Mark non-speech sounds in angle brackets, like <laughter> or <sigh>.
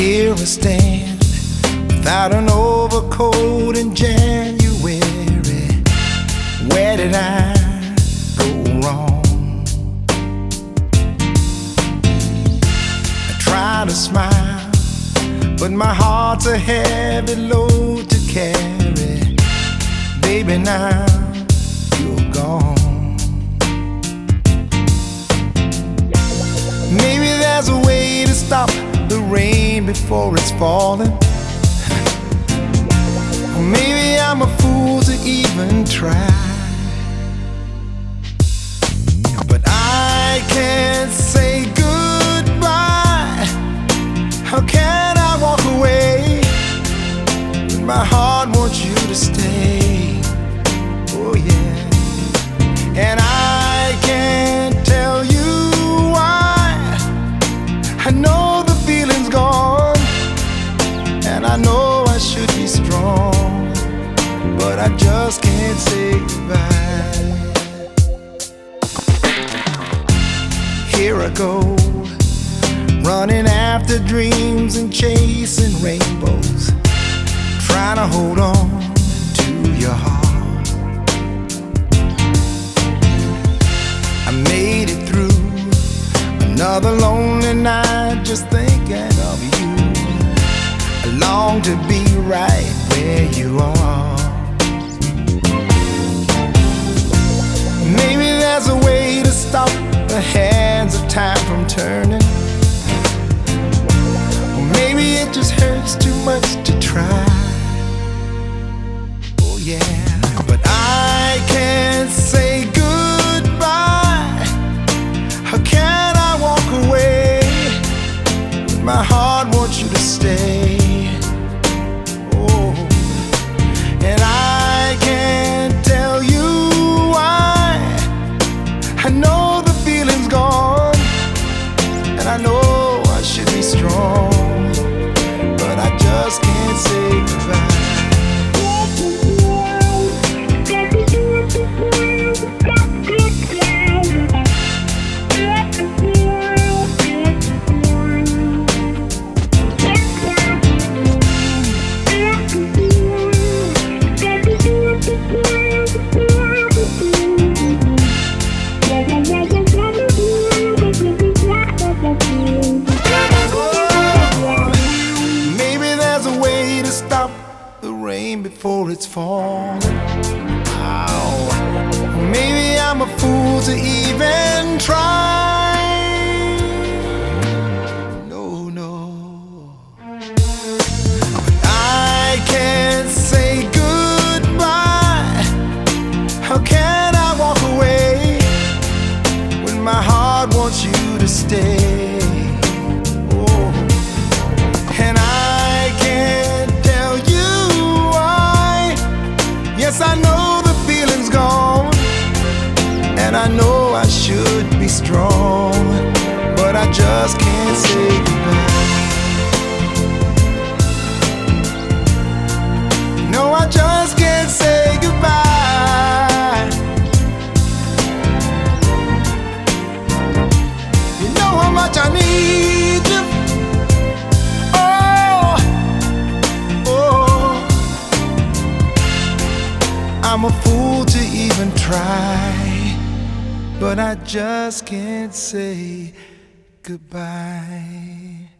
here we stand without an overcoat in January. Where did I go wrong? I try to smile, but my heart's a heavy load to carry. Baby, now you're gone. Before it's falling. <laughs> Maybe I'm a fool to even try. Should be strong, but I just can't say goodbye. Here I go, running after dreams and chasing rainbows, trying to hold on to your heart. I made it through another lonely night just thinking of you. I long to be right where you are. Maybe there's a way to stop the hands of time from turning. Or maybe it just hurts too much to try. Oh, yeah. I know I should be strong, but I just can't say goodbye. It's falling. Ow. Maybe I'm a fool to even try. No, no. But I can't say goodbye. How can I walk away when my heart wants you to stay? And I know I should be strong. But I just can't say goodbye. No, I just can't say goodbye. You know how much I need you. Oh, oh, I'm a fool to even try, but I just can't say goodbye.